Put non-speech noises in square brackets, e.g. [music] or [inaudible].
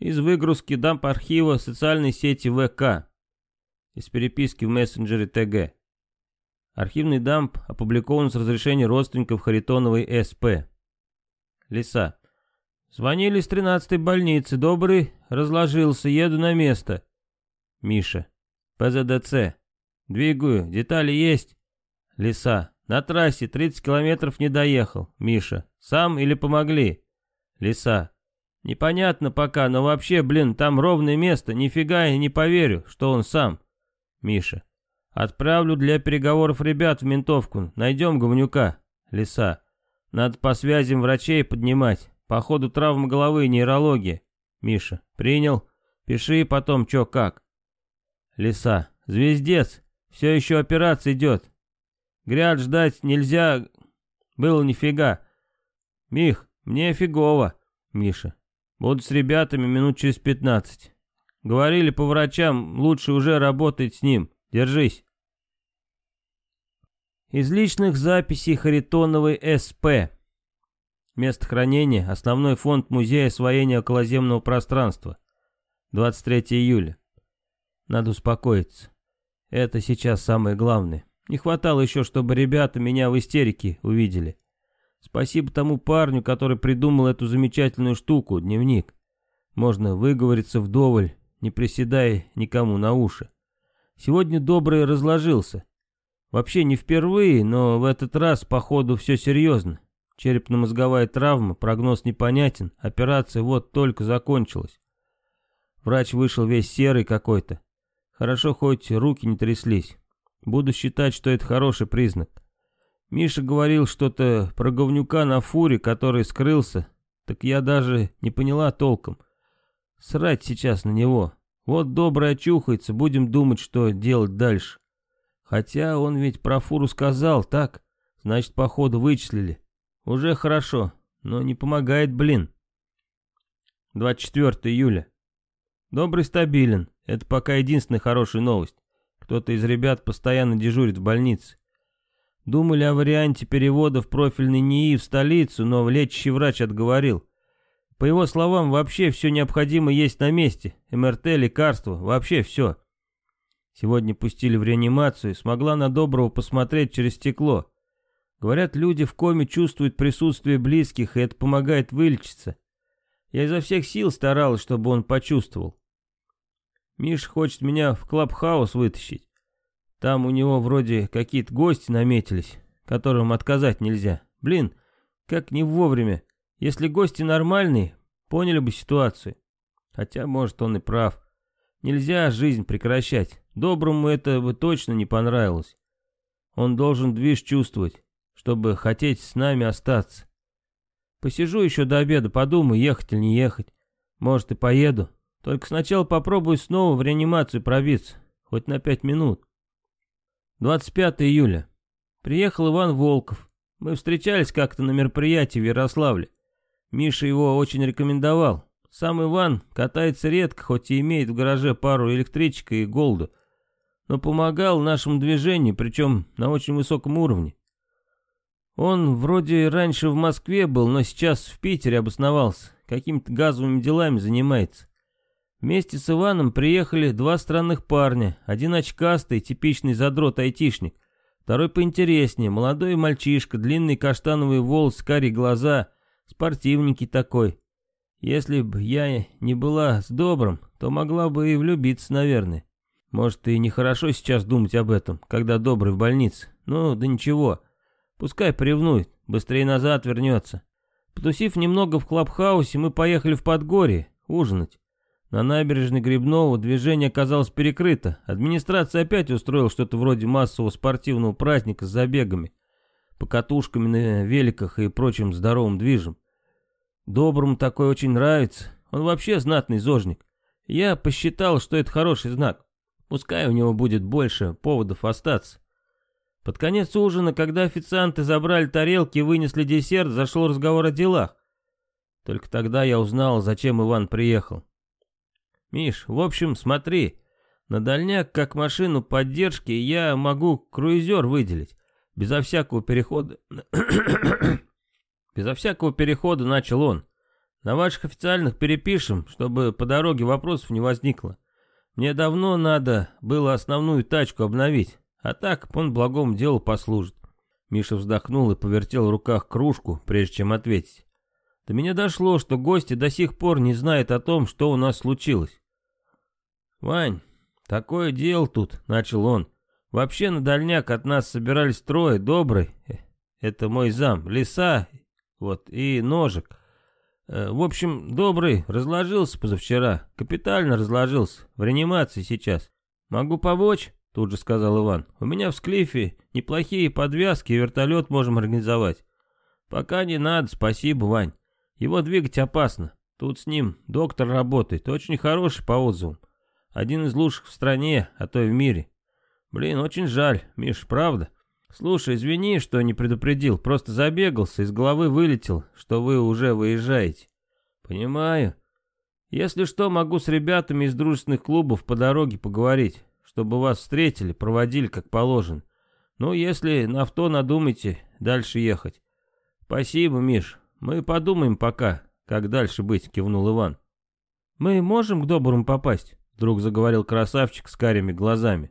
Из выгрузки дамп архива социальной сети ВК. Из переписки в мессенджере ТГ. Архивный дамп опубликован с разрешения родственников Харитоновой СП. Лиса. Звонили с 13-й больницы. Добрый разложился. Еду на место. Миша. ПЗДЦ. Двигаю. Детали есть. Лиса. На трассе 30 километров не доехал. Миша. Сам или помогли? Лиса. Непонятно пока, но вообще, блин, там ровное место. Нифига я не поверю, что он сам. Миша. Отправлю для переговоров ребят в ментовку. Найдем говнюка. Лиса. Надо по связям врачей поднимать. По ходу травмы головы и нейрологии. Миша. Принял. Пиши потом, чё как. Лиса. Звездец. Все еще операция идет. Гряд ждать нельзя. Было нифига. Мих, мне фигово. Миша. Буду с ребятами минут через пятнадцать. Говорили по врачам, лучше уже работать с ним. Держись. Из личных записей Харитоновой СП. Место хранения. Основной фонд Музея освоения околоземного пространства. 23 июля. Надо успокоиться. Это сейчас самое главное. Не хватало еще, чтобы ребята меня в истерике увидели. Спасибо тому парню, который придумал эту замечательную штуку, дневник. Можно выговориться вдоволь, не приседая никому на уши. Сегодня Добрый разложился. Вообще не впервые, но в этот раз, походу, все серьезно. Черепно-мозговая травма, прогноз непонятен, операция вот только закончилась. Врач вышел весь серый какой-то. Хорошо, хоть руки не тряслись. Буду считать, что это хороший признак. Миша говорил что-то про говнюка на фуре, который скрылся. Так я даже не поняла толком. Срать сейчас на него. Вот добрый очухается, будем думать, что делать дальше. Хотя он ведь про фуру сказал, так? Значит, походу вычислили. Уже хорошо, но не помогает, блин. 24 июля. Добрый стабилен. Это пока единственная хорошая новость. Кто-то из ребят постоянно дежурит в больнице. Думали о варианте перевода в профильный НИИ в столицу, но лечащий врач отговорил. По его словам, вообще все необходимое есть на месте. МРТ, лекарства, вообще все. Сегодня пустили в реанимацию, смогла на Доброго посмотреть через стекло. Говорят, люди в коме чувствуют присутствие близких, и это помогает вылечиться. Я изо всех сил старалась, чтобы он почувствовал. Миш хочет меня в клабхаус вытащить. Там у него вроде какие-то гости наметились, которым отказать нельзя. Блин, как не вовремя. Если гости нормальные, поняли бы ситуацию. Хотя, может, он и прав. Нельзя жизнь прекращать. Доброму это бы точно не понравилось. Он должен движ чувствовать, чтобы хотеть с нами остаться. Посижу еще до обеда, подумаю, ехать или не ехать. Может, и поеду. Только сначала попробую снова в реанимацию пробиться, хоть на пять минут. 25 июля. Приехал Иван Волков. Мы встречались как-то на мероприятии в Ярославле. Миша его очень рекомендовал. Сам Иван катается редко, хоть и имеет в гараже пару электричек и голду. Но помогал нашему движению, причем на очень высоком уровне. Он вроде раньше в Москве был, но сейчас в Питере обосновался. Какими-то газовыми делами занимается. Вместе с Иваном приехали два странных парня. Один очкастый, типичный задрот-айтишник. Второй поинтереснее, молодой мальчишка, длинные каштановые волосы, карие глаза, спортивненький такой. Если бы я не была с добрым, то могла бы и влюбиться, наверное. Может, и нехорошо сейчас думать об этом, когда добрый в больнице. Ну, да ничего. Пускай привнует, быстрее назад вернется. Потусив немного в клабхаусе, мы поехали в Подгорье ужинать. На набережной Грибного движение оказалось перекрыто. Администрация опять устроила что-то вроде массового спортивного праздника с забегами, покатушками на великах и прочим здоровым движем. Доброму такое очень нравится. Он вообще знатный зожник. Я посчитал, что это хороший знак. Пускай у него будет больше поводов остаться. Под конец ужина, когда официанты забрали тарелки и вынесли десерт, зашел разговор о делах. Только тогда я узнал, зачем Иван приехал. Миш, в общем, смотри, на дальняк, как машину поддержки, я могу круизер выделить. Безо всякого перехода... [coughs] Безо всякого перехода начал он. На ваших официальных перепишем, чтобы по дороге вопросов не возникло. Мне давно надо было основную тачку обновить, а так он благому делу послужит. Миша вздохнул и повертел в руках кружку, прежде чем ответить. До меня дошло, что гости до сих пор не знают о том, что у нас случилось. «Вань, такое дело тут», — начал он. «Вообще на дальняк от нас собирались трое, добрый, э, это мой зам, лиса, вот, и ножик. Э, в общем, добрый разложился позавчера, капитально разложился, в реанимации сейчас. Могу помочь?» Тут же сказал Иван. У меня в Склифе неплохие подвязки и вертолет можем организовать. Пока не надо, спасибо, Вань. Его двигать опасно. Тут с ним доктор работает, очень хороший по отзывам. Один из лучших в стране, а то и в мире. Блин, очень жаль, Миш, правда? Слушай, извини, что не предупредил, просто забегался, из головы вылетел, что вы уже выезжаете. Понимаю. Если что, могу с ребятами из дружественных клубов по дороге поговорить чтобы вас встретили, проводили как положено. Ну, если на авто надумаете дальше ехать. Спасибо, Миш. Мы подумаем пока, как дальше быть, кивнул Иван. Мы можем к доброму попасть? Вдруг заговорил красавчик с карими глазами.